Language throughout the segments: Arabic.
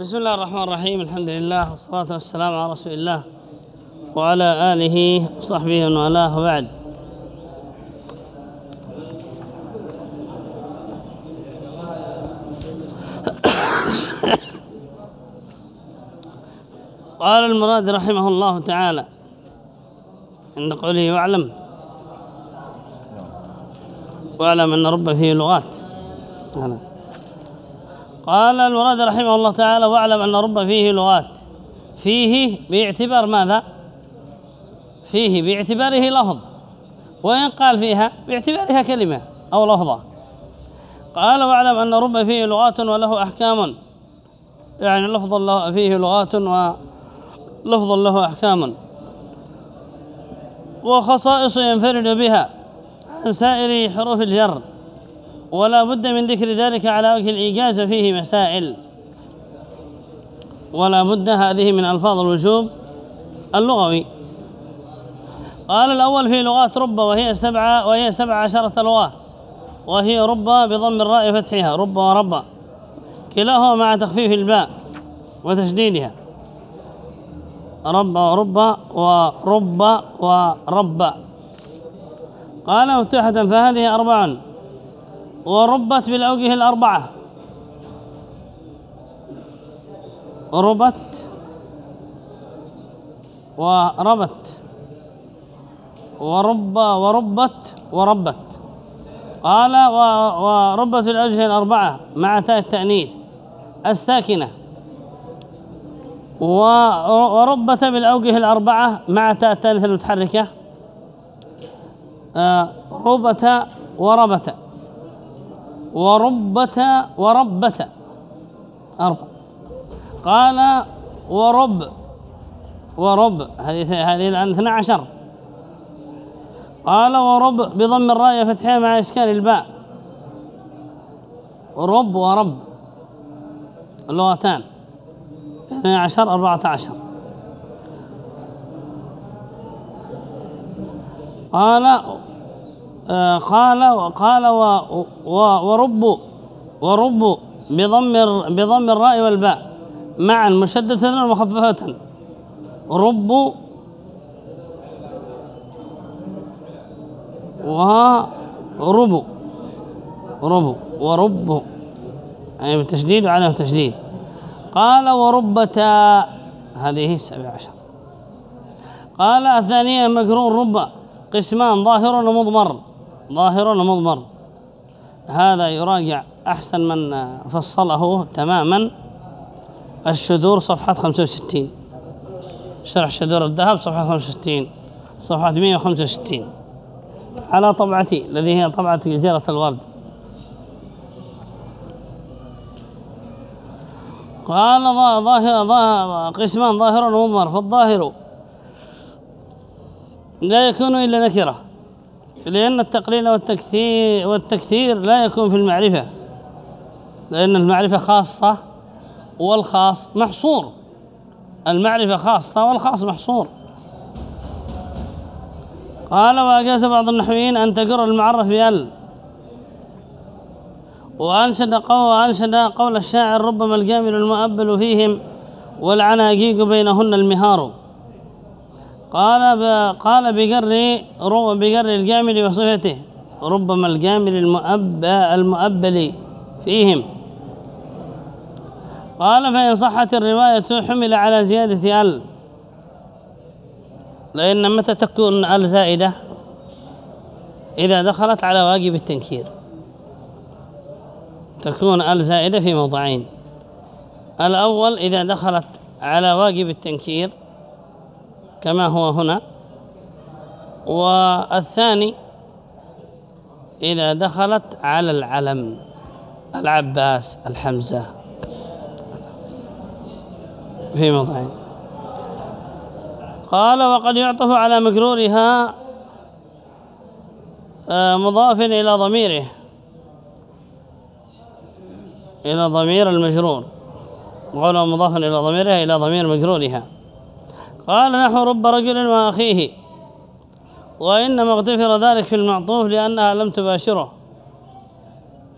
بسم الله الرحمن الرحيم الحمد لله والصلاة والسلام على رسول الله وعلى آله وصحبه ومن والاه وبعد. قال المراد رحمه الله تعالى عند قوله واعلم. واعلم أن رب فيه لغات. قال المراد رحمه الله تعالى واعلم أن رب فيه لغات. فيه باعتبار ماذا؟ فيه باعتباره لفظ. وإن قال فيها باعتبارها كلمة أو لفظة. قال واعلم أن رب فيه لغات وله أحكام. يعني لفظ الله فيه لغات ولفظ له أحكام. وخصائص ينفرد بها عن سائر حروف الجر. ولا بد من ذكر ذلك على وجه الإيجاز فيه مسائل. ولا بد هذه من ألفاظ الوجوب اللغوي. قال الأول في لغات رب وهي سبعة وهي سبع عشرة لغة. وهي رب بضم الراء فتحها رب ورب كلاهما مع تخفيف الباء وتشديدها. رب ورب ورب ورب قال مفتوحة فهذه أربع. وربت بالأوجه الأربعة. ربت وربت ورب وربت وربت. قال وربت بالأوجه الأربعة مع تاء التأنيث. الساكنة. وربت بالأوجه الأربعة مع تاء الثالثة المتحركة. آه، ربت وربت. وربت وربت أربع. قال ورب. ورب. هذه هذه الآن 12 قال ورب بضم الراء فتحها مع إشكال الباء. رب ورب. اللغتان. 12 14 قال قال قال ورب ورب بضم بضم الراء والباء معا مشددة ومخففة. رب ورب رب ورب. يعني بالتشديد وعدم التشديد قال وربتا هذه السبع عشر. قال الثانية مكرون رب قسمان ظاهر ومضمر. ظاهر ومضمر هذا يراجع أحسن من فصله تماما الشذور صفحة 65 شرح شذور الذهب صفحة 65 صفحة 165 على طبعتي الذي هي طبعة جزيرة الورد. قال ظاهر قسمان ظاهر ومضمر فالظاهر لا يكون إلا نكرة لأن التقليل والتكثير, والتكثير لا يكون في المعرفة. لأن المعرفة خاصة والخاص محصور. المعرفة خاصة والخاص محصور. قال وأجاز بعض النحويين أن تقر المعرف بأل وأنشد قول, وأنشد قول الشاعر ربما الجامل المؤبل فيهم والعناقيق بينهن المهار قال. قال بقر بقر الجامل وصفته. ربما الجامل المؤب المؤبل فيهم. قال فإن صحت الرواية حمل على زيادة ال. لأن متى تكون ال زائدة؟ إذا دخلت على واجب التنكير. تكون ال زائدة في موضعين. الأول إذا دخلت على واجب التنكير كما هو هنا. والثاني إذا دخلت على العلم العباس الحمزة. في موضعين قال وقد يعطف على مجرورها آه، مضاف إلى ضميره. إلى ضمير المجرور. قوله مضاف إلى ضميرها إلى ضمير مجرورها. قال نحو رب رجل وأخيه وإنما اغتفر ذلك في المعطوف لأنها لم تباشره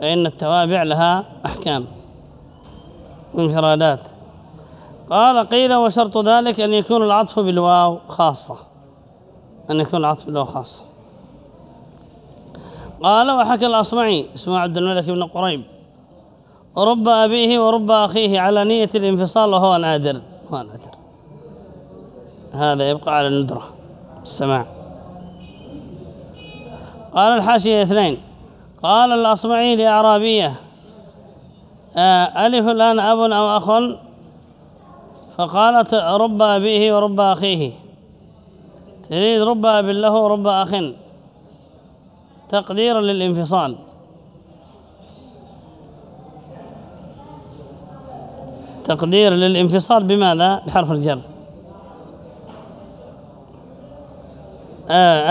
فإن التوابع لها أحكام انفرادات قال قيل وشرط ذلك أن يكون العطف بالواو خاصة أن يكون العطف بالواو خاصة. قال وحكى الأصمعي اسمه عبد الملك بن قريب رب أبيه ورب أخيه على نية الانفصال وهو نادر هو نادر هذا يبقى على الندرة السماع. قال الحاشية اثنين قال الأصمعي لأعرابية آه، ألف الآن أب أو أخ فقالت رب أبيه ورب أخيه. تريد رب أب له ورب أخ. تقديرا للانفصال. تقدير للانفصال بماذا؟ بحرف الجر.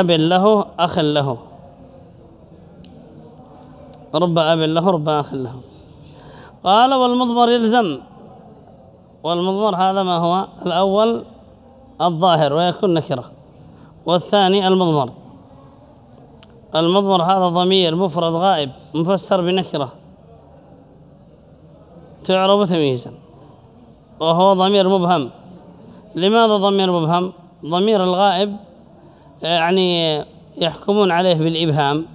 أب له أخ له. رب أب له رب أخ له. قال والمضمر يلزم. والمضمر هذا ما هو؟ الأول الظاهر ويكون نكرة والثاني المضمر. المضمر هذا ضمير مفرد غائب مفسر بنكرة. تعرب تمييزا. وهو ضمير مبهم. لماذا ضمير مبهم؟ ضمير الغائب يعني يحكمون عليه بالإبهام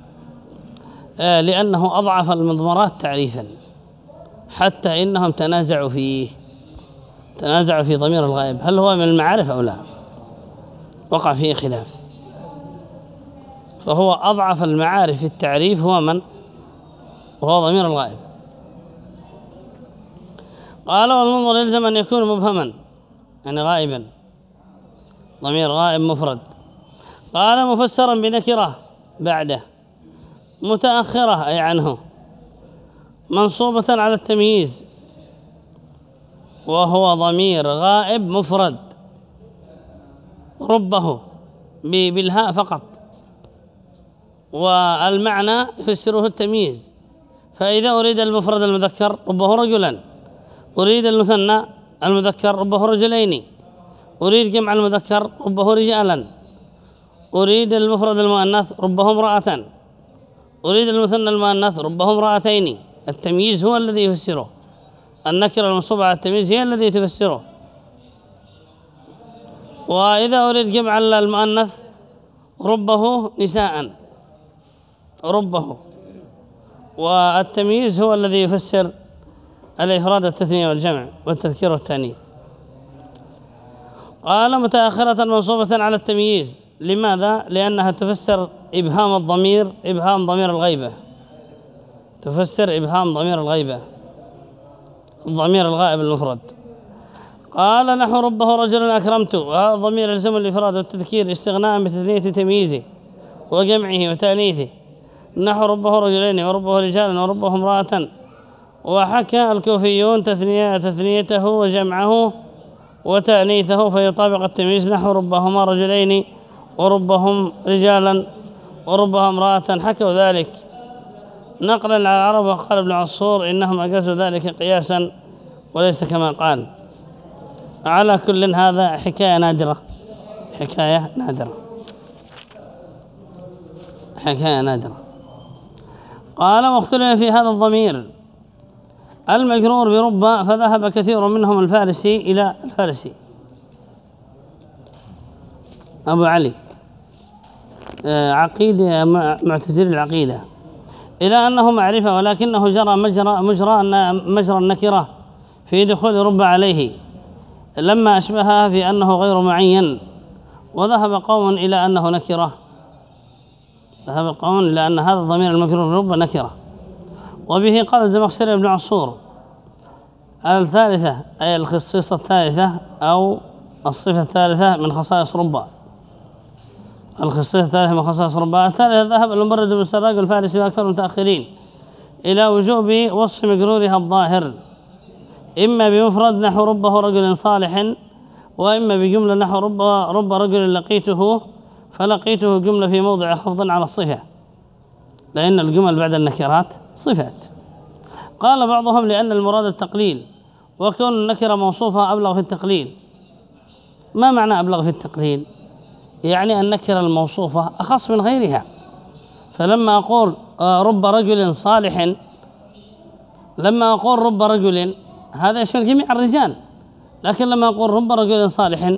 لأنه أضعف المضمرات تعريفا حتى إنهم تنازعوا فيه تنازعوا في ضمير الغائب هل هو من المعارف أو لا؟ وقع فيه خلاف. فهو أضعف المعارف في التعريف هو من؟ وهو ضمير الغائب. قال والمنظر يلزم أن يكون مبهما يعني غائبا. ضمير غائب مفرد. قال مفسرا بنكرة بعده متأخرة أي عنه منصوبة على التمييز وهو ضمير غائب مفرد ربه بالهاء فقط والمعنى يفسره التمييز فإذا أريد المفرد المذكر ربه رجلا أريد المثنى المذكر ربه رجلين أريد جمع المذكر ربه رجالا. أريد المفرد المؤنث ربه امرأة أريد المثنى المؤنث ربه امرأتين التمييز هو الذي يفسره. النكرة المنصوبة على التمييز هي الذي تفسره. وإذا أريد جمع المؤنث ربه نساء. ربه. والتمييز هو الذي يفسر الإفراد التثنية والجمع والتذكير والتأنيث. قال متأخرة منصوبة على التمييز. لماذا؟ لأنها تفسر إبهام الضمير إبهام ضمير الغيبة. تفسر إبهام ضمير الغيبة. الضمير الغائب المفرد. قال نحو ربه رجلا أكرمت. وهذا ضمير يلزم الإفراد والتذكير استغناء بتثنية تمييزه وجمعه وتأنيثه. نحو ربه رجلين وربه رجالا وربه امرأة. وحكى الكوفيون تثنية تثنيته وجمعه وتأنيثه فيطابق التمييز نحو ربهما رجلين. وربهم رجالا وربها امرأة. حكوا ذلك. نقلا على العرب وقال ابن عصور إنهم أجازوا ذلك قياسا وليس كما قال. على كل هذا حكاية نادرة. حكاية نادرة. حكاية نادرة. قال واختلف في هذا الضمير. المجرور برب فذهب كثير منهم الفارسي إلى الفارسي. أبو علي. عقيدة معتزل العقيدة. إلى أنه معرفة ولكنه جرى مجرى مجرى مجرى النكرة في دخول رب عليه. لما أشبهها في أنه غير معين وذهب قوم إلى أنه نكرة. ذهب قوم إلى أن هذا الضمير المكرور رب نكرة. وبه قال الزمخشري بن عصور الثالثة أي الخصيصة الثالثة أو الصفة الثالثة من خصائص ربا الخصيصة الثالثة من خصائص ربا الثالثة ذهب المبرد بن سراق الفارسي وأكثر المتأخرين إلى وجوب وصف مجرورها الظاهر. إما بمفرد نحو ربه رجل صالح وإما بجملة نحو رب, رب رجل لقيته فلقيته جملة في موضع خفض على الصفة. لأن الجمل بعد النكرات صفات. قال بعضهم لأن المراد التقليل وكون النكرة موصوفة أبلغ في التقليل. ما معنى أبلغ في التقليل؟ يعني النكرة الموصوفة أخص من غيرها. فلما أقول آه، رب رجل صالح لما أقول رب رجل هذا يشمل جميع الرجال. لكن لما أقول رب رجل صالح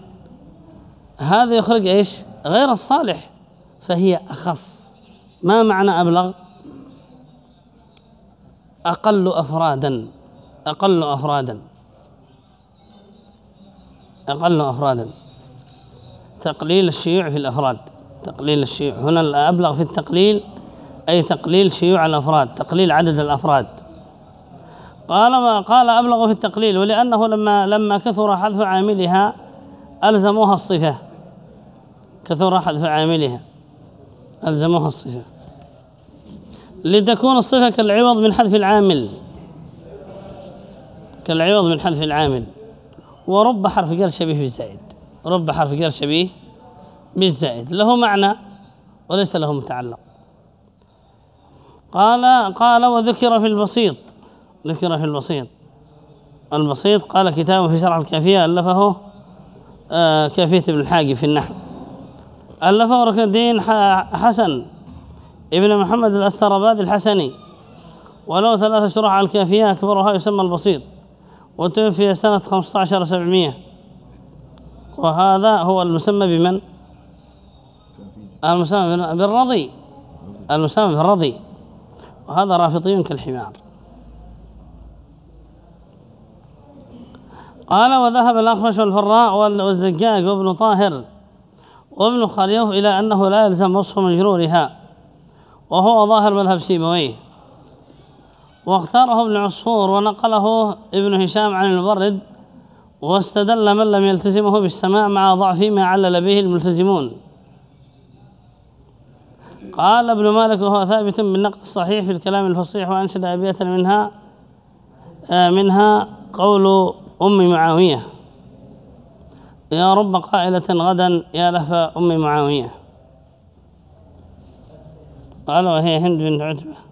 هذا يخرج إيش؟ غير الصالح. فهي أخص. ما معنى أبلغ؟ أقل أفرادا. أقل أفرادا. أقل أفرادا. تقليل الشيوع في الأفراد. تقليل الشيوع. هنا الأبلغ في التقليل أي تقليل شيوع الأفراد تقليل عدد الأفراد. قال ما قال أبلغ في التقليل ولأنه لما لما كثر حذف عاملها ألزموها الصفة. كثر حذف عاملها ألزموها الصفة. لتكون الصفة كالعوض من حذف العامل. كالعوض من حذف العامل. ورب حرف جر شبيه بالزائد رب حرف جر شبيه بالزائد له معنى وليس له متعلق. قال قال وذكر في البسيط. ذكر في البسيط. البسيط قال كتابه في شرح الكافية ألفه آه كافية ابن الحاجب في النحو. ألفه ركن الدين حسن. ابن محمد الأسترباد الحسني. وله ثلاثة شروح على الكافية أكبرها يسمى البسيط. وتوفي سنة 15 700 وهذا هو المسمى بمن؟ المسمى بالرضي. المسمى بالرضي. وهذا رافضي كالحمار. قال وذهب الأخفش والفراء والزجاج وابن طاهر وابن خليوف إلى أنه لا يلزم وصف مجرورها وهو ظاهر مذهب سيبويه. واختاره ابن عصفور ونقله ابن هشام عن المبرد واستدل من لم يلتزمه بالسماع مع ضعف ما علل به الملتزمون. قال ابن مالك وهو ثابت بالنقد الصحيح في الكلام الفصيح وأنشد أبية منها آه، منها قول أم معاوية. يا رب قائلة غدا يا لهف أم معاوية. قال وهي هند بنت عتبة.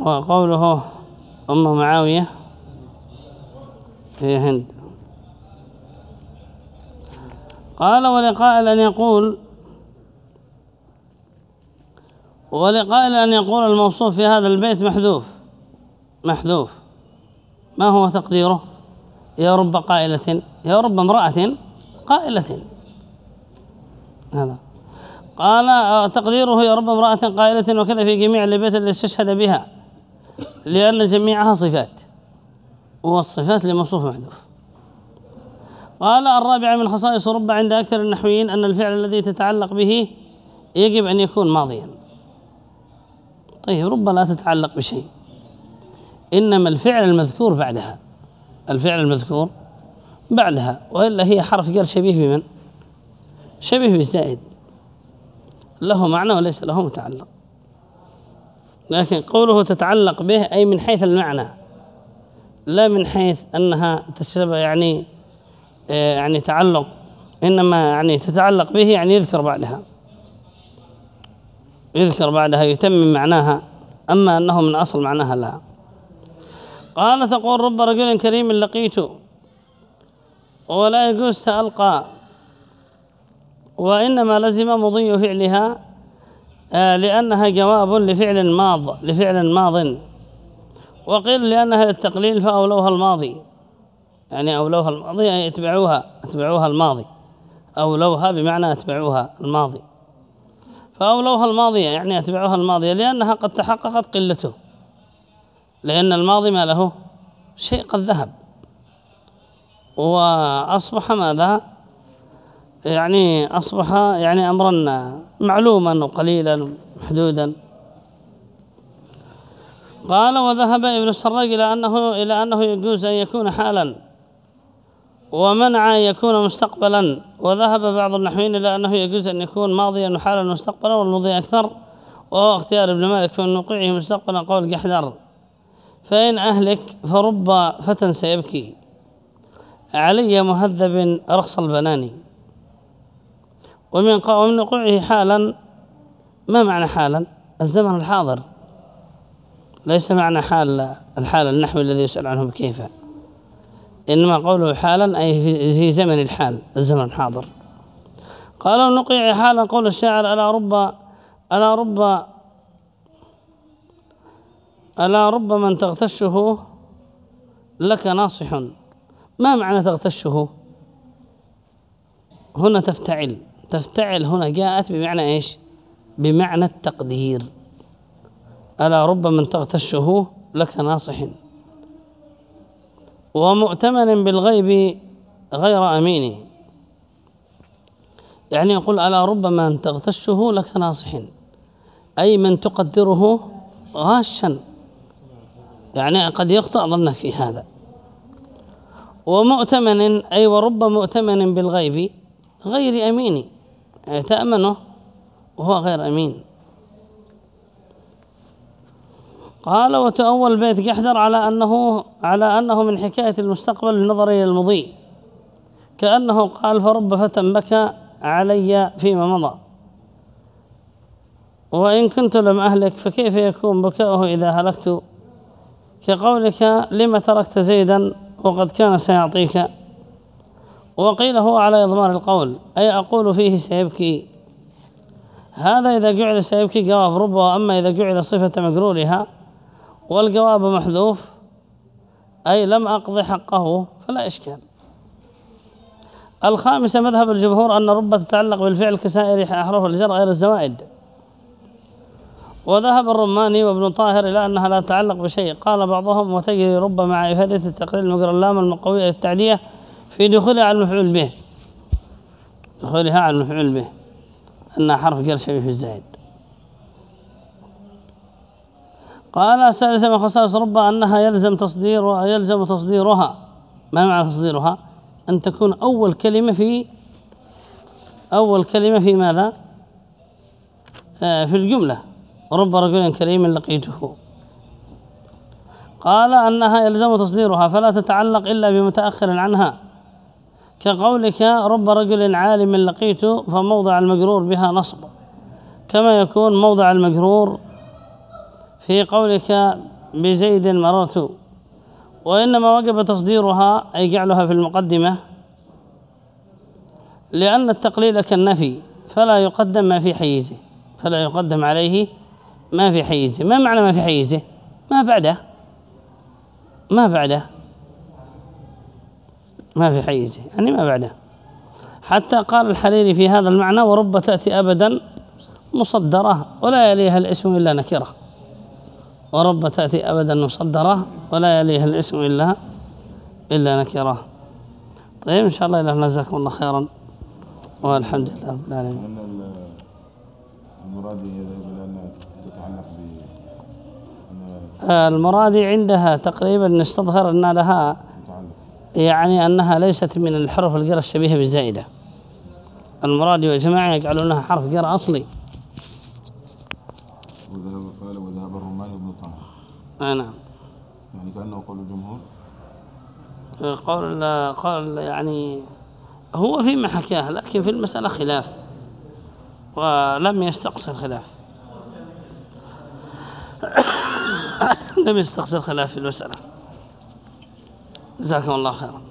وقوله أم معاوية هي هند. قال ولقائل أن يقول ولقائل أن يقول الموصوف في هذا البيت محذوف محذوف. ما هو تقديره؟ يا رب قائلة يا رب امرأة قائلة. هذا. قال تقديره يا رب امرأة قائلة وكذا في جميع البيت اللي استشهد بها. لأن جميعها صفات والصفات لموصوف محذوف قال الرابع من خصائص رب عند أكثر النحويين أن الفعل الذي تتعلق به يجب أن يكون ماضيا. طيب رب لا تتعلق بشيء. إنما الفعل المذكور بعدها. الفعل المذكور بعدها وإلا هي حرف جر شبيه بمن؟ شبيه بالزائد له معنى وليس له متعلق. لكن قوله تتعلق به أي من حيث المعنى لا من حيث أنها تشبه يعني آه، يعني تعلق إنما يعني تتعلق به يعني يذكر بعدها. يذكر بعدها يتمم معناها أما أنه من أصل معناها لا. قال تقول رب رجل كريم لقيته ولا يجوز تألقى وإنما لزم مضي فعلها لأنها جواب لفعل ماض لفعل ماض. وقيل لأنها للتقليل فأولوها الماضي. يعني أولوها الماضي يعني اتبعوها اتبعوها الماضي. أولوها بمعنى اتبعوها الماضي. فأولوها الماضية يعني اتبعوها الماضية لأنها قد تحققت قلته. لأن الماضي ما له شيء قد ذهب. وأصبح ماذا؟ يعني أصبح يعني أمرا معلوما وقليلا محدودا قال وذهب ابن السراج إلى أنه, إلى أنه يجوز أن يكون حالا ومنع أن يكون مستقبلا. وذهب بعض النحوين إلى أنه يجوز أن يكون ماضيا وحالا مستقبلا والمضي أكثر. وهو اختيار ابن مالك في وقوعه مستقبلا قول جحدر فإن أهلك فرب فتى سيبكي. علي مهذب رخص البناني. ومن ومن وقوعه حالا. ما معنى حالا؟ الزمن الحاضر. ليس معنى حال الحال النحو الذي يسأل عنه بكيف إنما قوله حالا أي في زمن الحال الزمن الحاضر. قالوا نقيع حالا قول الشاعر ألا رب ألا رب ألا رب من تغتشه لك ناصح. ما معنى تغتشه؟ هنا تفتعل. تفتعل هنا جاءت بمعنى إيش؟ بمعنى التقدير. ألا رب من تغتشه لك ناصح. ومؤتمن بالغيب غير أمين. يعني يقول ألا رب من تغتشه لك ناصح. أي من تقدره غاشا. يعني قد يخطأ ظنك في هذا. ومؤتمن أي ورب مؤتمن بالغيب غير أمين. تأمنه وهو غير أمين. قال وتأول بيت جحدر على أنه على أنه من حكاية المستقبل النظر إلى المضي. كأنه قال فرب فتى بكى علي فيما مضى. وإن كنت لم أهلك فكيف يكون بكاؤه إذا هلكت؟ كقولك لما تركت زيدا وقد كان سيعطيك؟ وقيل هو على إضمار القول أي أقول فيه سيبكي. هذا إذا جعل سيبكي جواب رب وأما إذا جعل صفة مجرورها والجواب محذوف أي لم أقضي حقه فلا إشكال. الخامسة مذهب الجمهور أن رب تتعلق بالفعل كسائر أحرف الجر غير الزوائد. وذهب الرماني وابن طاهر إلى أنها لا تتعلق بشيء. قال بعضهم وتجري رب مع إفادة التقليل المقر اللام المقوية للتعدية في دخولها على المفعول به. دخولها على المفعول به. أنها حرف جر شبيه في الزائد. قال سادسا من خصائص رب أنها يلزم تصدير يلزم تصديرها. ما معنى تصديرها؟ أن تكون أول كلمة في أول كلمة في ماذا؟ آه، في الجملة. رب رجل كريم لقيته. قال أنها يلزم تصديرها. فلا تتعلق إلا بمتأخر عنها. كقولك رب رجل عالم لقيت فموضع المجرور بها نصب. كما يكون موضع المجرور في قولك بزيد مررت. وإنما وجب تصديرها أي جعلها في المقدمة لأن التقليل كالنفي فلا يقدم ما في حيزه فلا يقدم عليه ما في حيزه. ما معنى ما في حيزه؟ ما بعده. ما بعده. ما في حيزه يعني ما بعده. حتى قال الحريري في هذا المعنى ورب تأتي أبدا مصدرة ولا يليها الاسم إلا نكرة. ورب تأتي أبدا مصدرة ولا يليها الاسم إلا إلا نكرة. طيب إن شاء الله إله جزاكم الله خيرا. والحمد لله رب العالمين. تتعلق المرادي عندها تقريبا نستظهر أن لها يعني أنها ليست من الحرف الجر الشبيهة بالزائدة. المراد والجماعة يجعلونها حرف جر أصلي. وذهب قال وذهب الرماني بن طه. نعم. يعني كأنه قول الجمهور؟ قول قول يعني هو فيما حكاه لكن في المسألة خلاف. ولم يستقصر خلاف. لم يستقصر خلاف في المسألة. جزاكم الله خيرا.